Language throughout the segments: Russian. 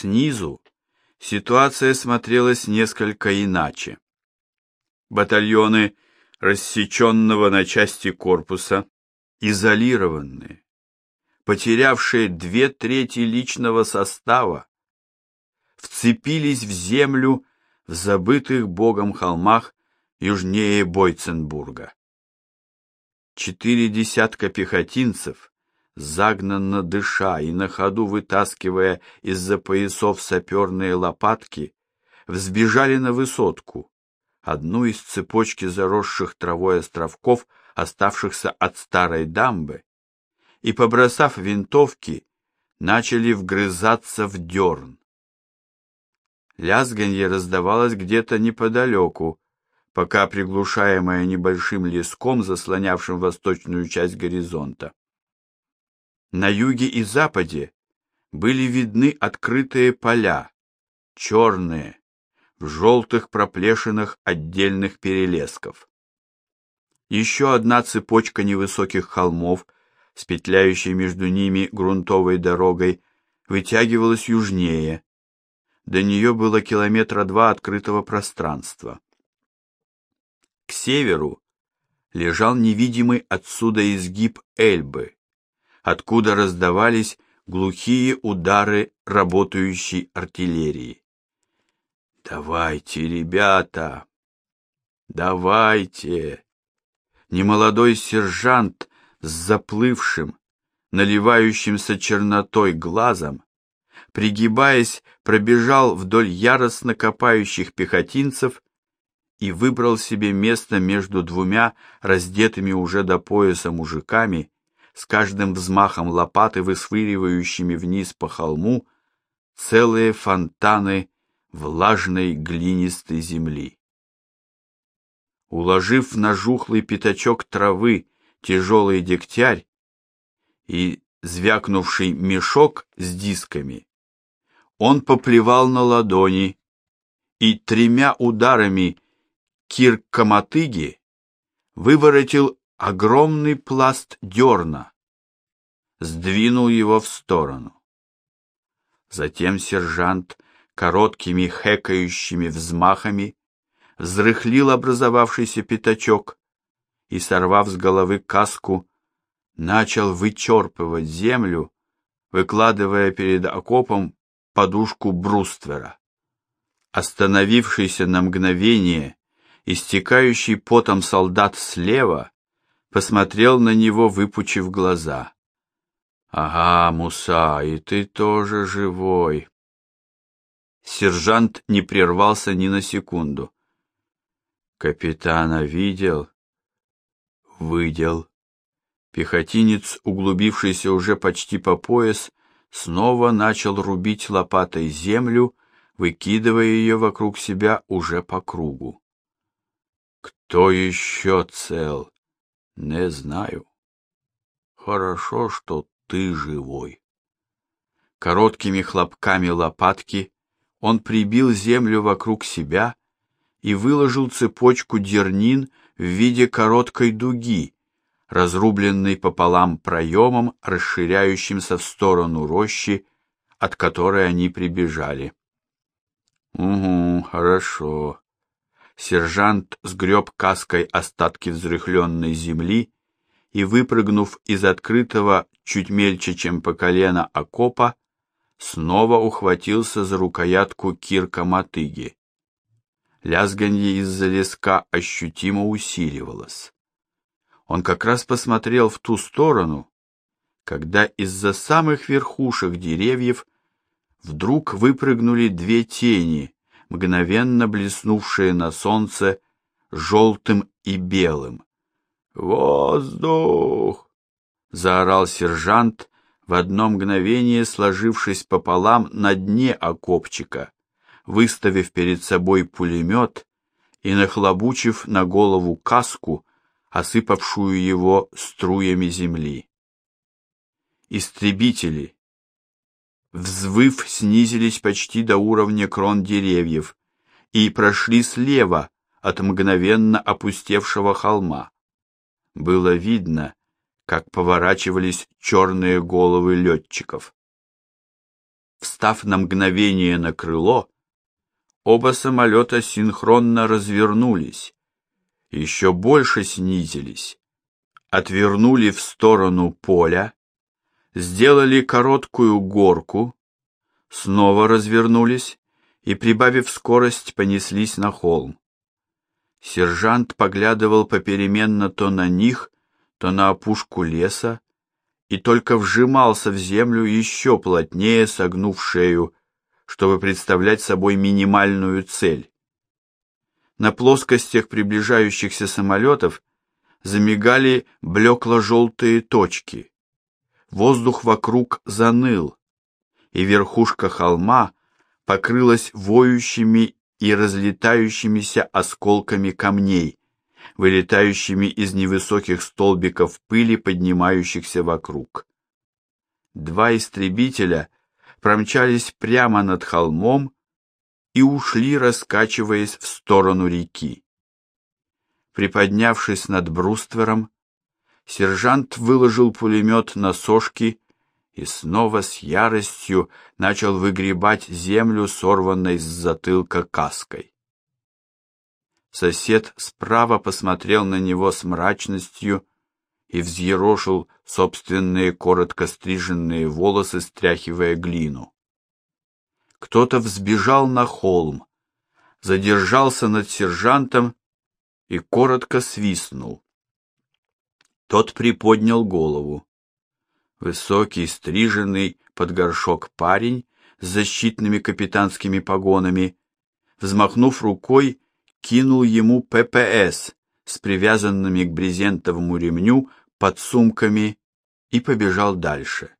Снизу ситуация смотрелась несколько иначе. Батальоны рассеченного на части корпуса, изолированные, потерявшие две трети личного состава, вцепились в землю в забытых богом холмах южнее Бойценбурга. Четыре десятка пехотинцев, загнанно дыша и на ходу вытаскивая из-за поясов саперные лопатки, взбежали на высотку, одну из цепочки заросших травой островков, оставшихся от старой дамбы, и, побросав винтовки, начали вгрызаться в дерн. Лязганье раздавалось где-то неподалеку, пока приглушаемое небольшим леском, заслонявшим восточную часть горизонта. На юге и западе были видны открытые поля, черные, в желтых проплешинах отдельных перелесков. Еще одна цепочка невысоких холмов, с петляющей между ними грунтовой дорогой, вытягивалась южнее. До нее было километра два открытого пространства. К северу лежал невидимый отсюда изгиб Эльбы, откуда раздавались глухие удары работающей артиллерии. Давайте, ребята. Давайте. Немолодой сержант с заплывшим, наливающимся чернотой глазом, пригибаясь, пробежал вдоль яростно копающих пехотинцев и выбрал себе место между двумя раздетыми уже до пояса мужиками, с каждым взмахом лопаты высвыривающими вниз по холму целые фонтаны влажной глинистой земли. Уложив на жухлый пятачок травы тяжелый дегтярь и звякнувший мешок с дисками, он поплевал на ладони и тремя ударами киркоматыги выворотил огромный пласт дерна, сдвинул его в сторону. Затем сержант короткими хэкающими взмахами взрыхлил образовавшийся пятачок и, сорвав с головы каску, начал вычерпывать землю, выкладывая перед окопом подушку бруствера. Остановившийся на мгновение, истекающий потом солдат слева, посмотрел на него, выпучив глаза. Ага, Муса, и ты тоже живой. Сержант не прервался ни на секунду. Капитана видел? Выдел. Пехотинец, углубившийся уже почти по пояс, снова начал рубить лопатой землю, выкидывая ее вокруг себя уже по кругу. Кто еще цел? Не знаю. Хорошо, что ты живой. Короткими хлопками лопатки он прибил землю вокруг себя и выложил цепочку дернин в виде короткой дуги, разрубленной пополам проемом, расширяющимся в сторону рощи, от которой они прибежали. Угу, хорошо. Сержант сгреб каской остатки взрыхленной земли и, выпрыгнув из открытого чуть мельче, чем по колено окопа, снова ухватился за рукоятку кирка мотыги. Лязганье из-за леска ощутимо усиливалось. Он как раз посмотрел в ту сторону, когда из-за самых верхушек деревьев вдруг выпрыгнули две тени, мгновенно блеснувшие на солнце желтым и белым. «Воздух!» — заорал сержант, в одно мгновение сложившись пополам на дне окопчика, выставив перед собой пулемет и нахлобучив на голову каску, осыпавшую его струями земли. Истребители, взвыв, снизились почти до уровня крон деревьев и прошли слева от мгновенно опустевшего холма. Было видно, как поворачивались черные головы летчиков. встав на мгновение на крыло, оба самолета синхронно развернулись, еще больше снизились, отвернули в сторону поля, сделали короткую горку, снова развернулись и, прибавив скорость, понеслись на холм. Сержант поглядывал попеременно то на них, то на опушку леса, и только вжимался в землю еще плотнее, согнув шею, чтобы представлять собой минимальную цель. На плоскостях приближающихся самолетов замигали блекло-желтые точки. Воздух вокруг заныл, и верхушка холма покрылась воющими и разлетающимися осколками камней, вылетающими из невысоких столбиков пыли, поднимающихся вокруг. Два истребителя промчались прямо над холмом и ушли, раскачиваясь в сторону реки. Приподнявшись над бруствером, сержант выложил пулемет на сошки и снова с яростью начал выгребать землю, сорванной с затылка каской. Сосед справа посмотрел на него с мрачностью и взъерошил собственные коротко стриженные волосы, стряхивая глину. Кто-то взбежал на холм, задержался над сержантом и коротко свистнул. Тот приподнял голову. Высокий, стриженный под горшок парень с защитными капитанскими погонами, взмахнув рукой, кинул ему ППС с привязанными к брезентовому ремню под сумками и побежал дальше.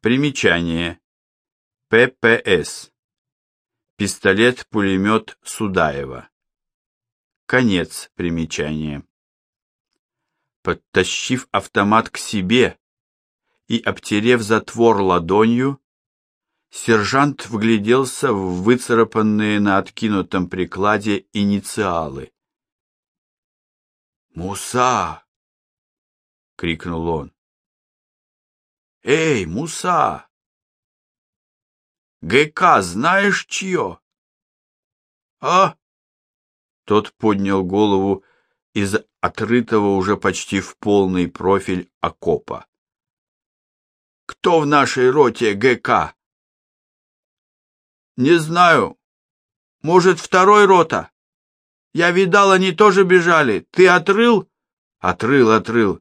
Примечание. ППС. Пистолет-пулемет Судаева. Конец примечания. Подтащив автомат к себе и обтерев затвор ладонью, Сержант вгляделся в выцарапанные на откинутом прикладе инициалы. «Муса!» — крикнул он. «Эй, Муса! ГК знаешь чье?» «А?» Тот поднял голову из отрытого уже почти в полный профиль окопа. «Кто в нашей роте ГК?» Не знаю. Может, второй рота? Я видал, они тоже бежали. Ты отрыл? Отрыл, отрыл.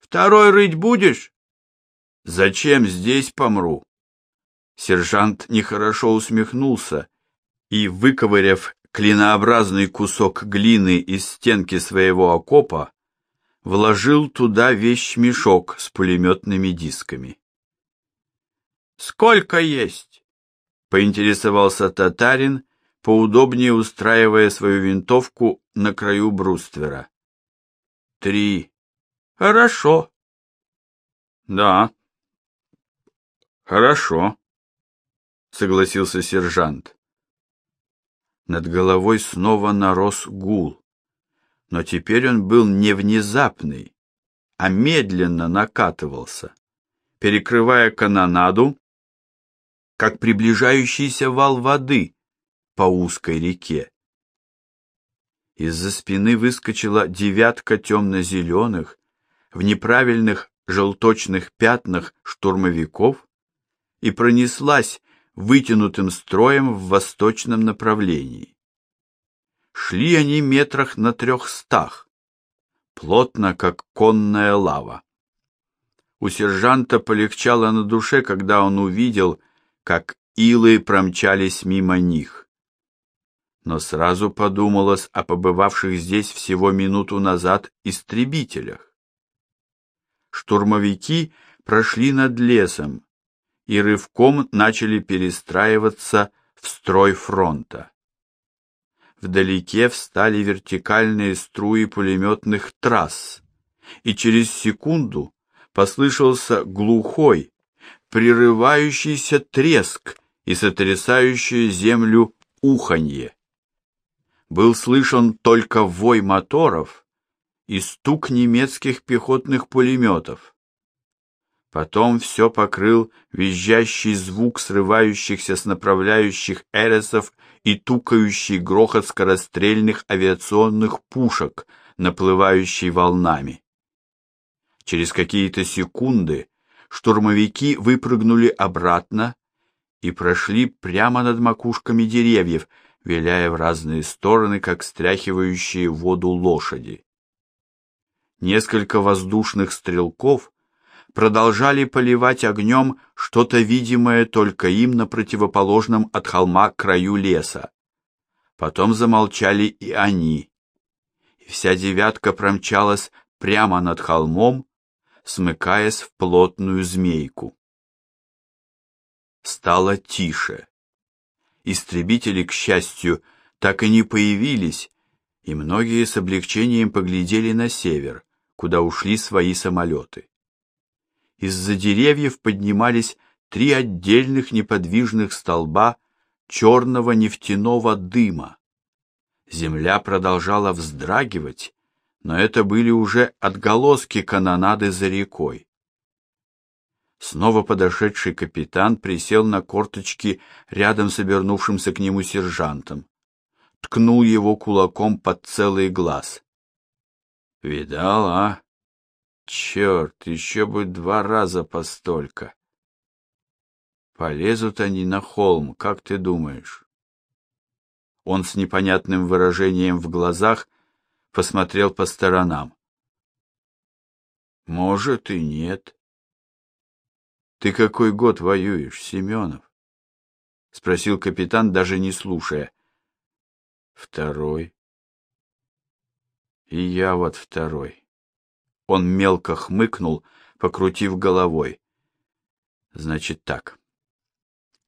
Второй рыть будешь? Зачем здесь помру? Сержант нехорошо усмехнулся и, выковыряв клинообразный кусок глины из стенки своего окопа, вложил туда вещмешок с пулеметными дисками. «Сколько есть?» поинтересовался татарин, поудобнее устраивая свою винтовку на краю бруствера. Три. Хорошо. Да. Хорошо, согласился сержант. Над головой снова нарос гул, но теперь он был не внезапный, а медленно накатывался, перекрывая канонаду как приближающийся вал воды по узкой реке. Из-за спины выскочила девятка темно-зеленых, в неправильных желточных пятнах штурмовиков и пронеслась вытянутым строем в восточном направлении. Шли они метрах на трехстах, плотно, как конная лава. У сержанта полегчало на душе, когда он увидел, как илы промчались мимо них. Но сразу подумалось о побывавших здесь всего минуту назад истребителях. Штурмовики прошли над лесом и рывком начали перестраиваться в строй фронта. Вдалеке встали вертикальные струи пулеметных трасс, и через секунду послышался глухой, прерывающийся треск и сотрясающее землю уханье. Был слышен только вой моторов и стук немецких пехотных пулеметов. Потом все покрыл визжащий звук срывающихся с направляющих эресов и тукающий грохот скорострельных авиационных пушек, наплывающий волнами. Через какие-то секунды штурмовики выпрыгнули обратно и прошли прямо над макушками деревьев, виляя в разные стороны, как стряхивающие воду лошади. Несколько воздушных стрелков продолжали поливать огнем что-то видимое только им на противоположном от холма краю леса. Потом замолчали и они. И вся девятка промчалась прямо над холмом, смыкаясь в плотную змейку. Стало тише. Истребители, к счастью, так и не появились, и многие с облегчением поглядели на север, куда ушли свои самолеты. Из-за деревьев поднимались три отдельных неподвижных столба черного нефтяного дыма. Земля продолжала вздрагивать, но это были уже отголоски канонады за рекой. Снова подошедший капитан присел на корточки рядом с обернувшимся к нему сержантом, ткнул его кулаком под целый глаз. Видал, а? Черт, еще бы два раза постолько. Полезут они на холм, как ты думаешь? Он с непонятным выражением в глазах посмотрел по сторонам. Может и нет. Ты какой год воюешь, Семенов? спросил капитан, даже не слушая. Второй. И я вот второй. Он мелко хмыкнул, покрутив головой. Значит так.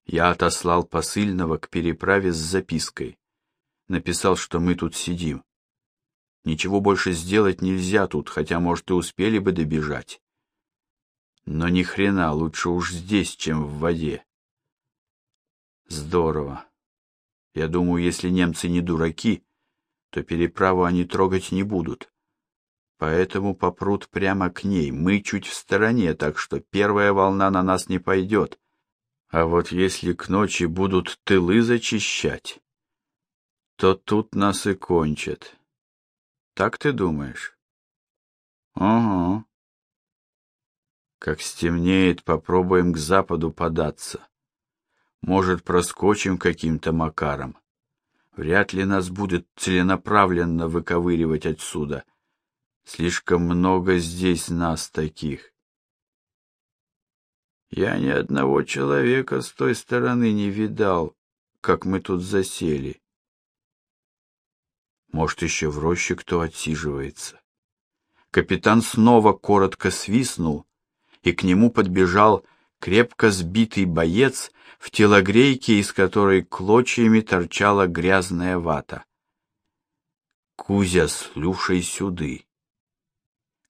Я отослал посыльного к переправе с запиской. Написал, что мы тут сидим. Ничего больше сделать нельзя тут, хотя, может, и успели бы добежать. Но ни хрена, лучше уж здесь, чем в воде. Здорово. Я думаю, если немцы не дураки, то переправу они трогать не будут поэтому попрут прямо к ней. Мы чуть в стороне, так что первая волна на нас не пойдет. А вот если к ночи будут тылы зачищать, то тут нас и кончат. Так ты думаешь? Ага. Как стемнеет, попробуем к западу податься. Может, проскочим каким-то макаром. Вряд ли нас будет целенаправленно выковыривать отсюда — Слишком много здесь нас таких. Я ни одного человека с той стороны не видал, как мы тут засели. Может, еще в роще кто отсиживается. Капитан снова коротко свистнул, и к нему подбежал крепко сбитый боец в телогрейке, из которой клочьями торчала грязная вата. Кузя, слушай сюды.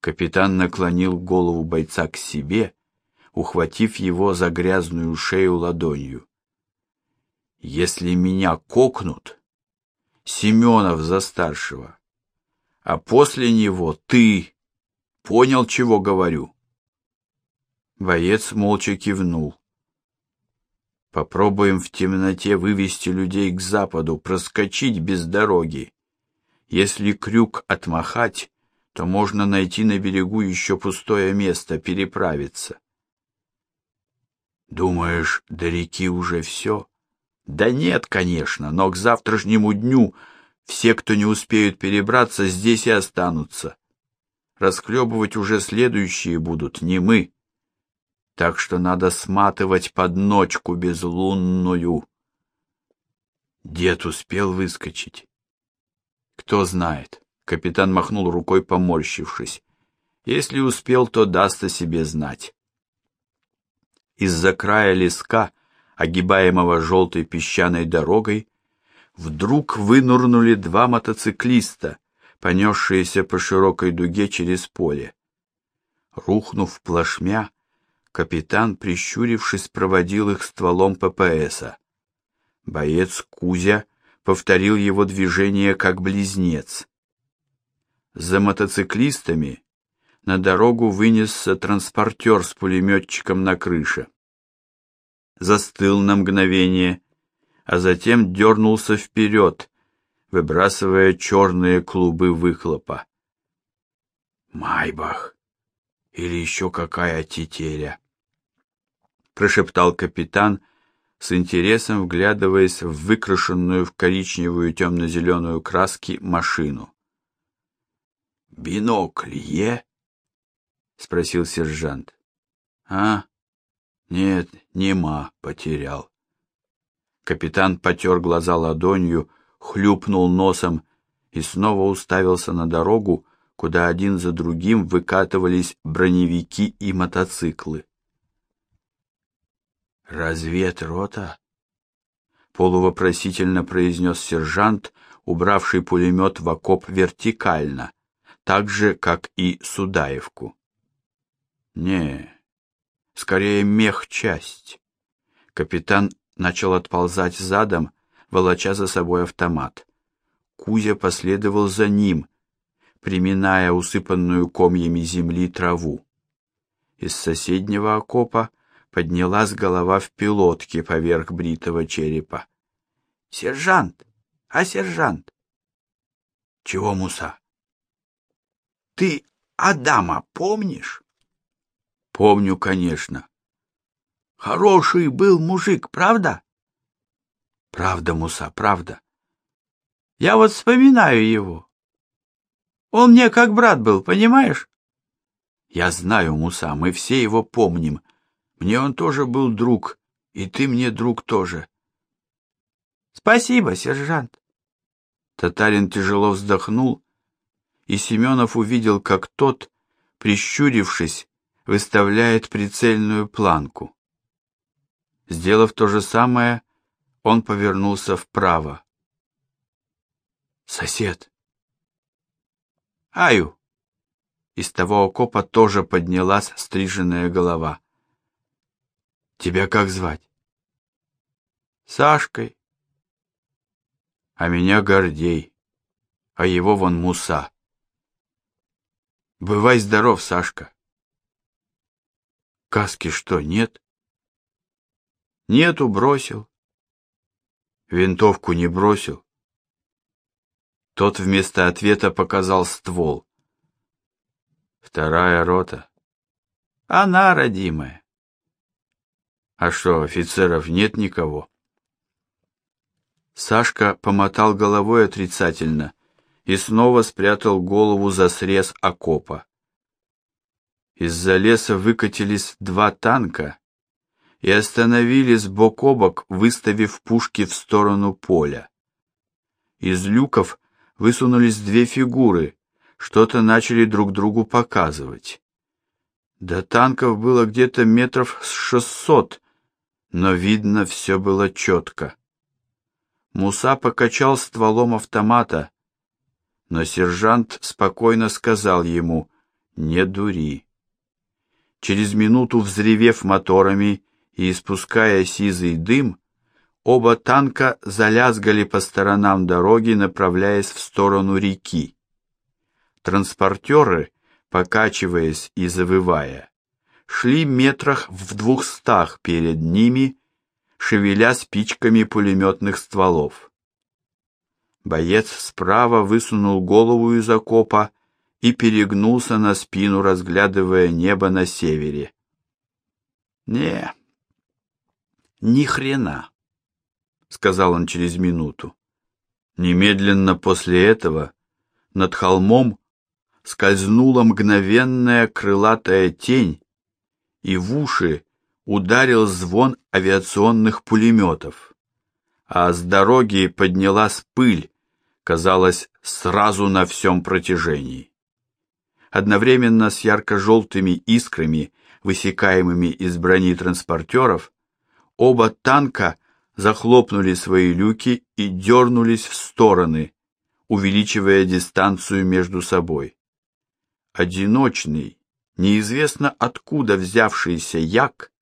Капитан наклонил голову бойца к себе, ухватив его за грязную шею ладонью. Если меня кокнут, Семенов за старшего, а после него ты. Понял, чего говорю? Боец молча кивнул. Попробуем в темноте вывести людей к западу, проскочить без дороги. Если крюк отмахать, то можно найти на берегу еще пустое место, переправиться. Думаешь, до реки уже все? Да нет, конечно, но к завтрашнему дню все, кто не успеют перебраться, здесь и останутся. Расхлебывать уже следующие будут не мы. Так что надо сматывать под ночку безлунную. Дед успел выскочить. Кто знает. Капитан махнул рукой, поморщившись. Если успел, то даст о себе знать. Из-за края леска, огибаемого желтой песчаной дорогой, вдруг вынурнули два мотоциклиста, понесшиеся по широкой дуге через поле. Рухнув плашмя, капитан, прищурившись, проводил их стволом ППСа. Боец Кузя повторил его движение как близнец. За мотоциклистами на дорогу вынесся транспортер с пулеметчиком на крыше. Застыл на мгновение, а затем дернулся вперед, выбрасывая черные клубы выхлопа. Майбах или еще какая тетеря, прошептал капитан, с интересом вглядываясь в выкрашенную в коричневую темно-зеленую краски машину. «Бинокль е?» — спросил сержант. «А? Нет, нема, потерял». Капитан потер глаза ладонью, хлюпнул носом и снова уставился на дорогу, куда один за другим выкатывались броневики и мотоциклы. «Разведрота?» — полувопросительно произнес сержант, убравший пулемет в окоп вертикально, так же, как и Судаевку. «Не, скорее мехчасть». Капитан начал отползать задом, волоча за собой автомат. Кузя последовал за ним, приминая усыпанную комьями земли траву. Из соседнего окопа поднялась голова в пилотке поверх бритого черепа. Сержант, а сержант? Чего, Муса? Ты Адама помнишь? Помню, конечно. Хороший был мужик, правда? Правда, Муса, правда. Я вот вспоминаю его. Он мне как брат был, понимаешь? Я знаю, Муса, мы все его помним. Мне он тоже был друг, и ты мне друг тоже. Спасибо, сержант. Татарин тяжело вздохнул, и Семенов увидел, как тот, прищурившись, выставляет прицельную планку. Сделав то же самое, он повернулся вправо. Сосед. Аю. Из того окопа тоже поднялась стриженная голова. Тебя как звать? Сашкой. А меня Гордей. А его вон Муса. Бывай здоров, Сашка. Каски что, нет? Нету, бросил. Винтовку не бросил. Тот вместо ответа показал ствол. Вторая рота. Она, родимая. А что, офицеров нет никого? Сашка помотал головой отрицательно и снова спрятал голову за срез окопа. Из-за леса выкатились два танка и остановились бок о бок, выставив пушки в сторону поля. Из люков высунулись две фигуры, что-то начали друг другу показывать. До танков было где-то метров шестьсот, но видно все было четко. Муса покачал стволом автомата, но сержант спокойно сказал ему «Не дури». Через минуту, взревев моторами и испуская сизый дым, оба танка залязгали по сторонам дороги, направляясь в сторону реки. Транспортеры, покачиваясь и завывая, шли метрах в двухстах перед ними, шевеля спичками пулеметных стволов. Боец справа высунул голову из окопа и перегнулся на спину, разглядывая небо на севере. Не. Ни хрена, сказал он через минуту. Немедленно после этого над холмом скользнула мгновенная крылатая тень, и в уши ударил звон авиационных пулеметов, а с дороги поднялась пыль, казалось, сразу на всем протяжении. Одновременно с ярко-желтыми искрами, высекаемыми из брони транспортеров, оба танка захлопнули свои люки и дернулись в стороны, увеличивая дистанцию между собой. Одиночный, неизвестно откуда взявшийся як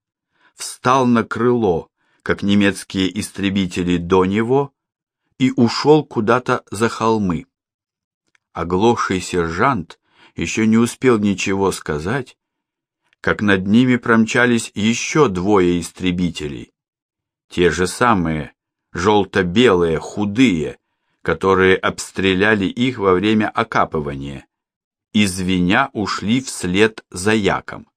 встал на крыло, как немецкие истребители до него, и ушел куда-то за холмы. Оглохший сержант еще не успел ничего сказать, как над ними промчались еще двое истребителей. Те же самые, желто-белые, худые, которые обстреляли их во время окапывания, и звеня ушли вслед за яком.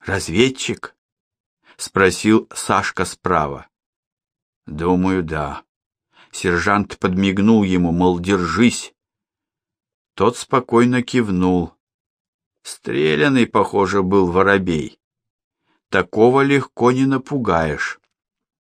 «Разведчик?» — спросил Сашка справа. «Думаю, да». Сержант подмигнул ему, мол, держись. Тот спокойно кивнул. Стрелянный, похоже, был воробей. Такого легко не напугаешь.